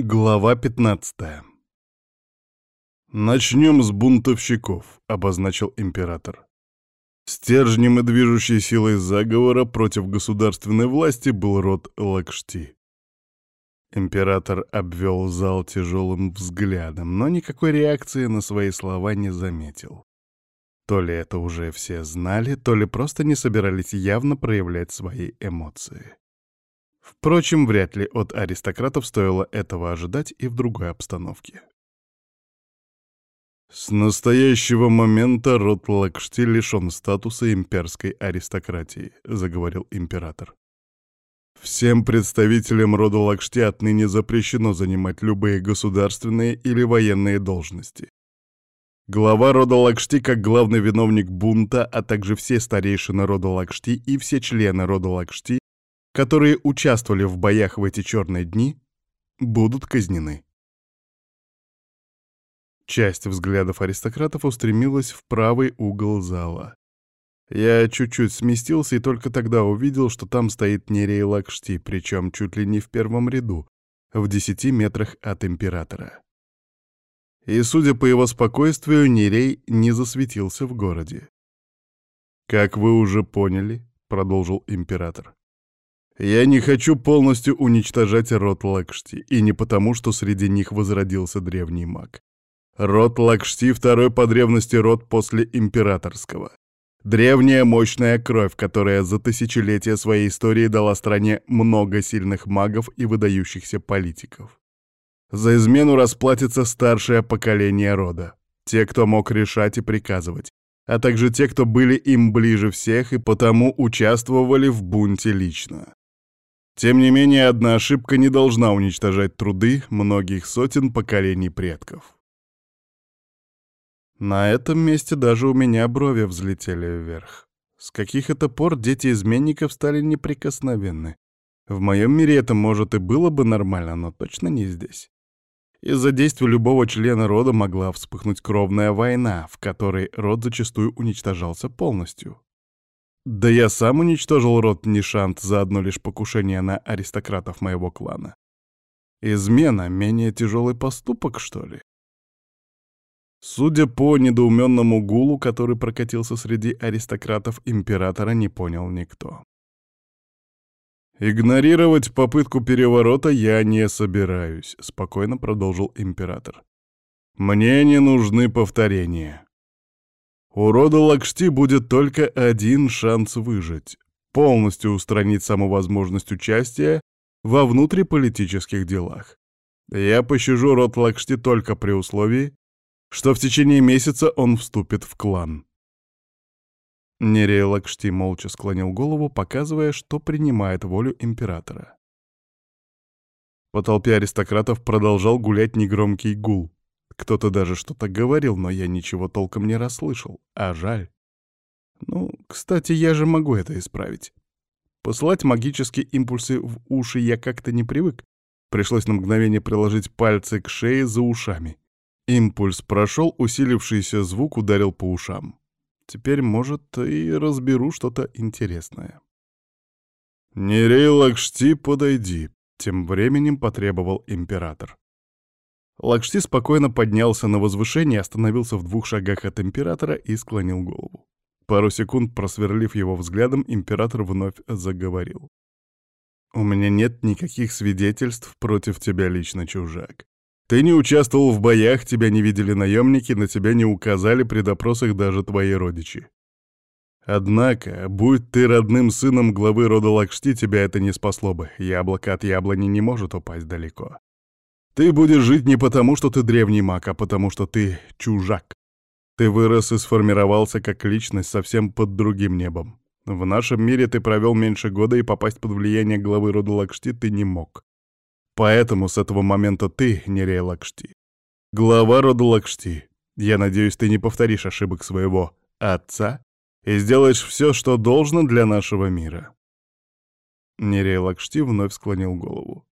Глава 15 «Начнем с бунтовщиков», — обозначил император. Стержнем и движущей силой заговора против государственной власти был род Лакшти. Император обвел зал тяжелым взглядом, но никакой реакции на свои слова не заметил. То ли это уже все знали, то ли просто не собирались явно проявлять свои эмоции. Впрочем, вряд ли от аристократов стоило этого ожидать и в другой обстановке. С настоящего момента род Лакшти лишен статуса имперской аристократии, заговорил император. Всем представителям рода Лакшти отныне запрещено занимать любые государственные или военные должности. Глава рода Лакшти как главный виновник бунта, а также все старейшины рода Лакшти и все члены рода Лакшти которые участвовали в боях в эти черные дни, будут казнены. Часть взглядов аристократов устремилась в правый угол зала. Я чуть-чуть сместился и только тогда увидел, что там стоит Нерей Лакшти, причем чуть ли не в первом ряду, в десяти метрах от императора. И, судя по его спокойствию, Нерей не засветился в городе. «Как вы уже поняли», — продолжил император, я не хочу полностью уничтожать род Лакшти, и не потому, что среди них возродился древний маг. Род Лакшти — второй по древности род после императорского. Древняя мощная кровь, которая за тысячелетия своей истории дала стране много сильных магов и выдающихся политиков. За измену расплатится старшее поколение рода, те, кто мог решать и приказывать, а также те, кто были им ближе всех и потому участвовали в бунте лично. Тем не менее, одна ошибка не должна уничтожать труды многих сотен поколений предков. На этом месте даже у меня брови взлетели вверх. С каких это пор дети изменников стали неприкосновенны? В моем мире это, может, и было бы нормально, но точно не здесь. Из-за действия любого члена рода могла вспыхнуть кровная война, в которой род зачастую уничтожался полностью. Да я сам уничтожил род Нишант за одно лишь покушение на аристократов моего клана. Измена — менее тяжелый поступок, что ли? Судя по недоуменному гулу, который прокатился среди аристократов, императора не понял никто. «Игнорировать попытку переворота я не собираюсь», — спокойно продолжил император. «Мне не нужны повторения. У рода Лакшти будет только один шанс выжить — полностью устранить саму возможность участия во внутриполитических делах. Я пощажу род Лакшти только при условии, что в течение месяца он вступит в клан. Нерей Лакшти молча склонил голову, показывая, что принимает волю императора. По толпе аристократов продолжал гулять негромкий гул. Кто-то даже что-то говорил, но я ничего толком не расслышал. А жаль. Ну, кстати, я же могу это исправить. Посылать магические импульсы в уши я как-то не привык. Пришлось на мгновение приложить пальцы к шее за ушами. Импульс прошел, усилившийся звук ударил по ушам. Теперь, может, и разберу что-то интересное. «Нерей Лакшти, подойди», — тем временем потребовал император. Лакшти спокойно поднялся на возвышение, остановился в двух шагах от императора и склонил голову. Пару секунд просверлив его взглядом, император вновь заговорил. «У меня нет никаких свидетельств против тебя лично, чужак. Ты не участвовал в боях, тебя не видели наемники, на тебя не указали при допросах даже твои родичи. Однако, будь ты родным сыном главы рода Лакшти, тебя это не спасло бы. Яблоко от яблони не может упасть далеко. Ты будешь жить не потому, что ты древний маг, а потому, что ты чужак. Ты вырос и сформировался как личность совсем под другим небом. В нашем мире ты провел меньше года, и попасть под влияние главы рода Лакшти ты не мог. Поэтому с этого момента ты, Нерей Лакшти, глава рода Лакшти. Я надеюсь, ты не повторишь ошибок своего отца и сделаешь все, что должно для нашего мира. Нерей Лакшти вновь склонил голову.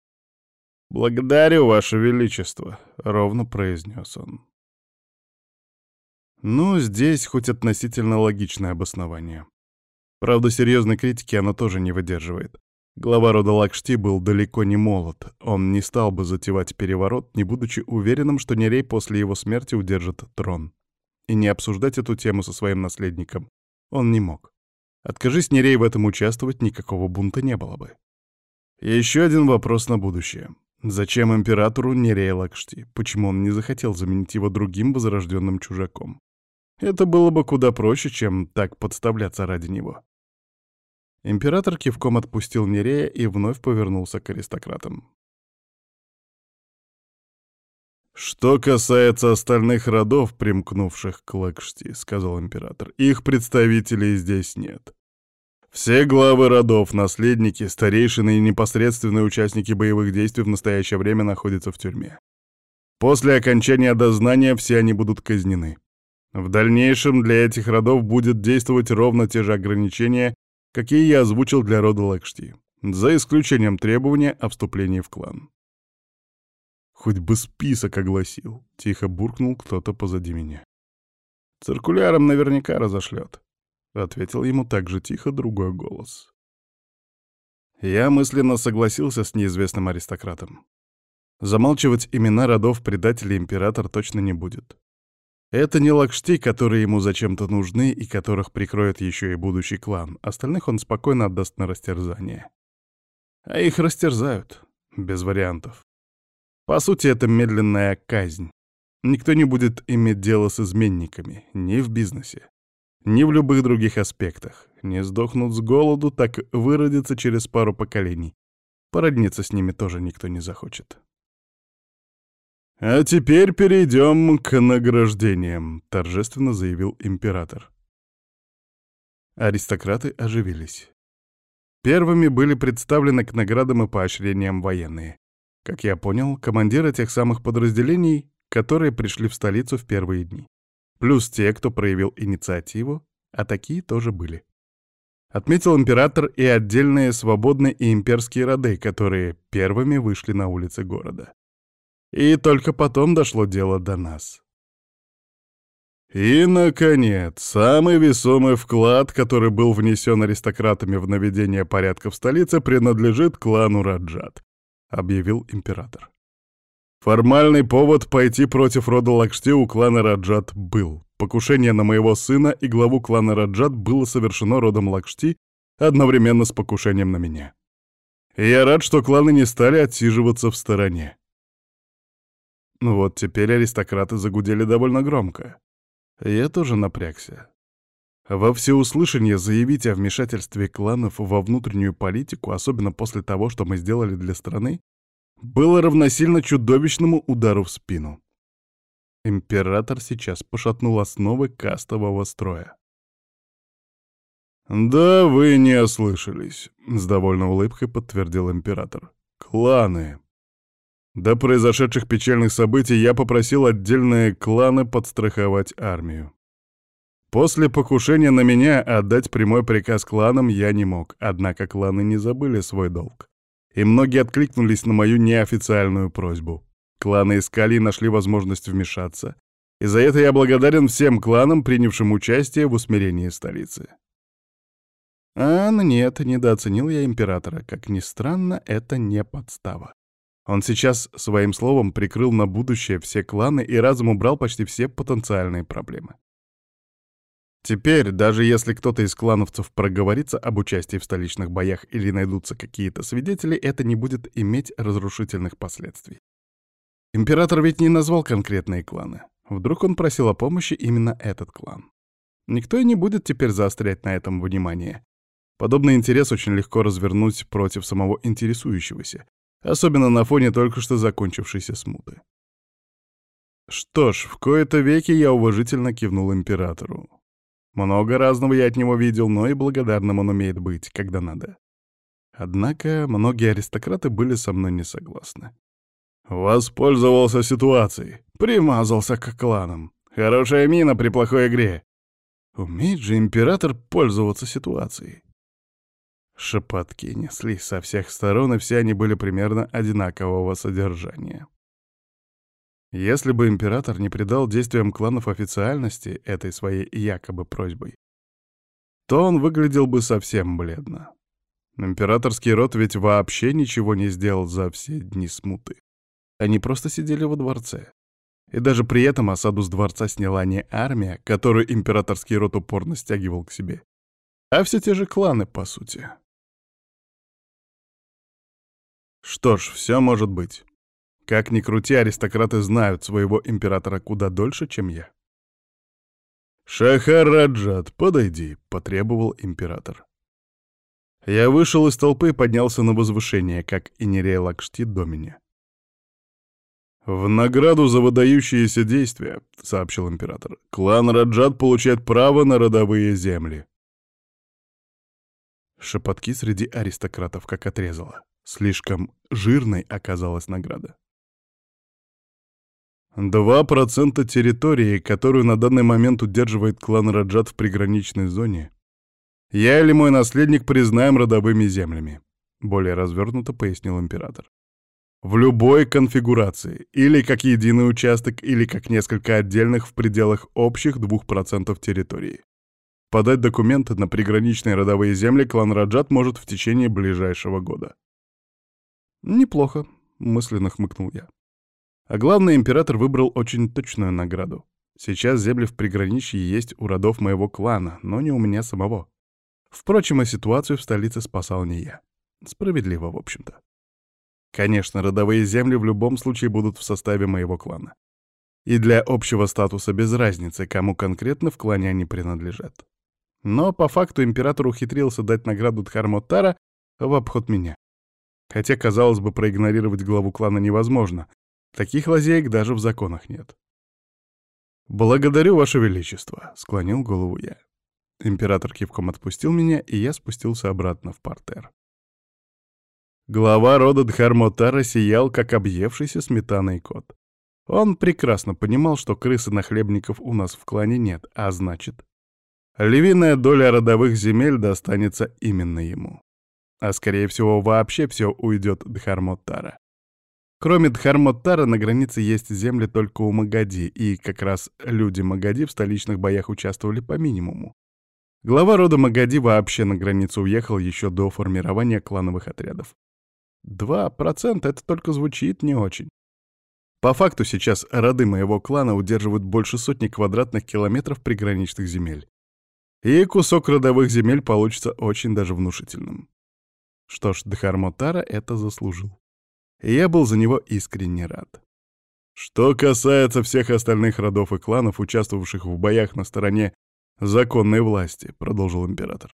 «Благодарю, Ваше Величество», — ровно произнес он. Ну, здесь хоть относительно логичное обоснование. Правда, серьезной критики оно тоже не выдерживает. Глава рода Лакшти был далеко не молод. Он не стал бы затевать переворот, не будучи уверенным, что Нерей после его смерти удержит трон. И не обсуждать эту тему со своим наследником он не мог. Откажись Нерей в этом участвовать, никакого бунта не было бы. Еще один вопрос на будущее. Зачем императору Нерея Лакшти? Почему он не захотел заменить его другим возрожденным чужаком? Это было бы куда проще, чем так подставляться ради него. Император кивком отпустил Нерея и вновь повернулся к аристократам. «Что касается остальных родов, примкнувших к Лакшти, — сказал император, — их представителей здесь нет. Все главы родов, наследники, старейшины и непосредственные участники боевых действий в настоящее время находятся в тюрьме. После окончания дознания все они будут казнены. В дальнейшем для этих родов будет действовать ровно те же ограничения, какие я озвучил для рода Лэкшти, за исключением требования о вступлении в клан. Хоть бы список огласил, тихо буркнул кто-то позади меня. Циркуляром наверняка разошлет, ответил ему также тихо другой голос. Я мысленно согласился с неизвестным аристократом. Замалчивать имена родов предателей император точно не будет. Это не лакшти, которые ему зачем-то нужны и которых прикроет еще и будущий клан. Остальных он спокойно отдаст на растерзание. А их растерзают. Без вариантов. По сути, это медленная казнь. Никто не будет иметь дело с изменниками. Ни в бизнесе. Ни в любых других аспектах. Не сдохнут с голоду, так выродятся через пару поколений. Породниться с ними тоже никто не захочет. «А теперь перейдем к награждениям», — торжественно заявил император. Аристократы оживились. Первыми были представлены к наградам и поощрениям военные. Как я понял, командиры тех самых подразделений, которые пришли в столицу в первые дни. Плюс те, кто проявил инициативу, а такие тоже были. Отметил император и отдельные свободные и имперские роды, которые первыми вышли на улицы города. И только потом дошло дело до нас. И, наконец, самый весомый вклад, который был внесен аристократами в наведение порядка в столице, принадлежит клану Раджат, — объявил император. Формальный повод пойти против рода Лакшти у клана Раджат был. Покушение на моего сына и главу клана Раджат было совершено родом Лакшти одновременно с покушением на меня. И я рад, что кланы не стали отсиживаться в стороне. Ну вот теперь аристократы загудели довольно громко. Я тоже напрягся. Во всеуслышание заявить о вмешательстве кланов во внутреннюю политику, особенно после того, что мы сделали для страны, было равносильно чудовищному удару в спину. Император сейчас пошатнул основы кастового строя. «Да, вы не ослышались», — с довольной улыбкой подтвердил император. «Кланы. До произошедших печальных событий я попросил отдельные кланы подстраховать армию. После покушения на меня отдать прямой приказ кланам я не мог, однако кланы не забыли свой долг. И многие откликнулись на мою неофициальную просьбу. Кланы искали и нашли возможность вмешаться. И за это я благодарен всем кланам, принявшим участие в усмирении столицы. А нет, недооценил я императора. Как ни странно, это не подстава. Он сейчас своим словом прикрыл на будущее все кланы и разом убрал почти все потенциальные проблемы. Теперь, даже если кто-то из клановцев проговорится об участии в столичных боях или найдутся какие-то свидетели, это не будет иметь разрушительных последствий. Император ведь не назвал конкретные кланы. Вдруг он просил о помощи именно этот клан. Никто и не будет теперь заострять на этом внимание. Подобный интерес очень легко развернуть против самого интересующегося, особенно на фоне только что закончившейся смуты. Что ж, в кои-то веки я уважительно кивнул императору. Много разного я от него видел, но и благодарным он умеет быть, когда надо. Однако многие аристократы были со мной не согласны. Воспользовался ситуацией, примазался к кланам. Хорошая мина при плохой игре. Умеет же император пользоваться ситуацией. Шепотки неслись со всех сторон, и все они были примерно одинакового содержания. Если бы император не придал действиям кланов официальности этой своей якобы просьбой, то он выглядел бы совсем бледно. Императорский род ведь вообще ничего не сделал за все дни смуты. Они просто сидели во дворце. И даже при этом осаду с дворца сняла не армия, которую императорский род упорно стягивал к себе, а все те же кланы, по сути. Что ж, все может быть. Как ни крути, аристократы знают своего императора куда дольше, чем я. «Шахар Раджат, подойди», — потребовал император. Я вышел из толпы и поднялся на возвышение, как и Нерей Лакшти до меня. «В награду за выдающиеся действия», — сообщил император, — «клан Раджат получает право на родовые земли». Шепотки среди аристократов как отрезало. Слишком жирной оказалась награда. Два процента территории, которую на данный момент удерживает клан Раджат в приграничной зоне, я или мой наследник признаем родовыми землями, более развернуто пояснил император. В любой конфигурации, или как единый участок, или как несколько отдельных в пределах общих 2% территории. Подать документы на приграничные родовые земли клан Раджат может в течение ближайшего года. «Неплохо», — мысленно хмыкнул я. А главное, император выбрал очень точную награду. Сейчас земли в приграничье есть у родов моего клана, но не у меня самого. Впрочем, и ситуацию в столице спасал не я. Справедливо, в общем-то. Конечно, родовые земли в любом случае будут в составе моего клана. И для общего статуса без разницы, кому конкретно в клане они принадлежат. Но по факту император ухитрился дать награду Дхармотара в обход меня. Хотя, казалось бы, проигнорировать главу клана невозможно. Таких лазеек даже в законах нет. «Благодарю, Ваше Величество», — склонил голову я. Император кивком отпустил меня, и я спустился обратно в портер. Глава рода Дхармотара сиял, как объевшийся сметаной кот. Он прекрасно понимал, что крысы-нахлебников у нас в клане нет, а значит, львиная доля родовых земель достанется именно ему. А скорее всего, вообще все уйдет Дхармотара. Кроме Дхармотара на границе есть земли только у Магади, и как раз люди Магади в столичных боях участвовали по минимуму. Глава рода Магади вообще на границу уехал еще до формирования клановых отрядов. Два процента — это только звучит не очень. По факту сейчас роды моего клана удерживают больше сотни квадратных километров приграничных земель. И кусок родовых земель получится очень даже внушительным. Что ж, Дхармотара это заслужил. И я был за него искренне рад. Что касается всех остальных родов и кланов, участвовавших в боях на стороне законной власти, продолжил император.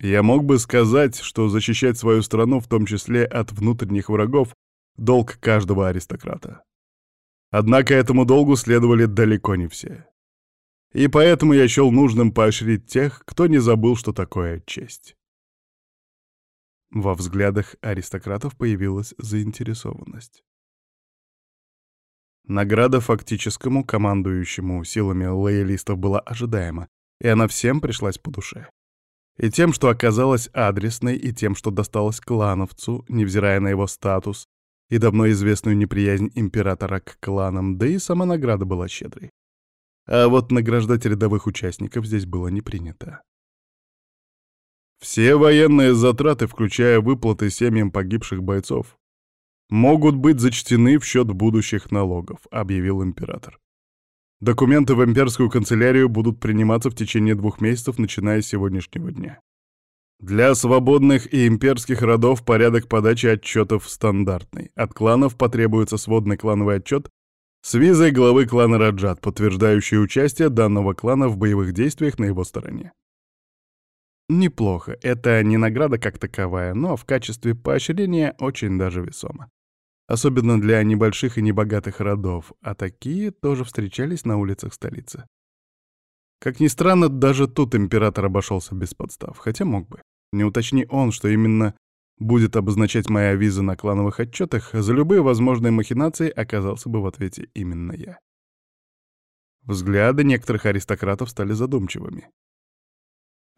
Я мог бы сказать, что защищать свою страну, в том числе от внутренних врагов, долг каждого аристократа. Однако этому долгу следовали далеко не все. И поэтому я счел нужным поощрить тех, кто не забыл, что такое честь. Во взглядах аристократов появилась заинтересованность. Награда фактическому командующему силами лоялистов была ожидаема, и она всем пришлась по душе. И тем, что оказалась адресной, и тем, что досталось клановцу, невзирая на его статус, и давно известную неприязнь императора к кланам, да и сама награда была щедрой. А вот награждать рядовых участников здесь было не принято. Все военные затраты, включая выплаты семьям погибших бойцов, могут быть зачтены в счет будущих налогов, объявил император. Документы в имперскую канцелярию будут приниматься в течение двух месяцев, начиная с сегодняшнего дня. Для свободных и имперских родов порядок подачи отчетов стандартный. От кланов потребуется сводный клановый отчет с визой главы клана Раджат, подтверждающий участие данного клана в боевых действиях на его стороне. Неплохо. Это не награда как таковая, но в качестве поощрения очень даже весомо особенно для небольших и небогатых родов, а такие тоже встречались на улицах столицы. Как ни странно, даже тут император обошелся без подстав, хотя мог бы. Не уточни он, что именно будет обозначать моя виза на клановых отчетах, за любые возможные махинации оказался бы в ответе именно я. Взгляды некоторых аристократов стали задумчивыми.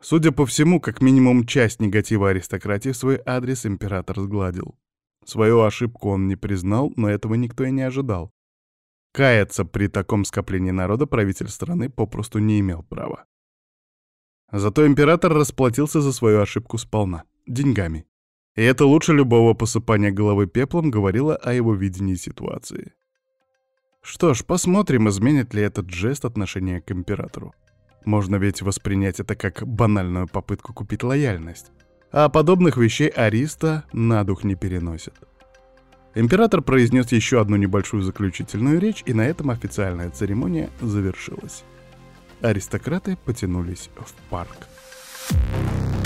Судя по всему, как минимум часть негатива аристократии в свой адрес император сгладил. Свою ошибку он не признал, но этого никто и не ожидал. Каяться при таком скоплении народа правитель страны попросту не имел права. Зато император расплатился за свою ошибку сполна — деньгами. И это лучше любого посыпания головы пеплом говорило о его видении ситуации. Что ж, посмотрим, изменит ли этот жест отношение к императору. Можно ведь воспринять это как банальную попытку купить лояльность. А подобных вещей Ариста на дух не переносит. Император произнес еще одну небольшую заключительную речь, и на этом официальная церемония завершилась. Аристократы потянулись в парк. Thank you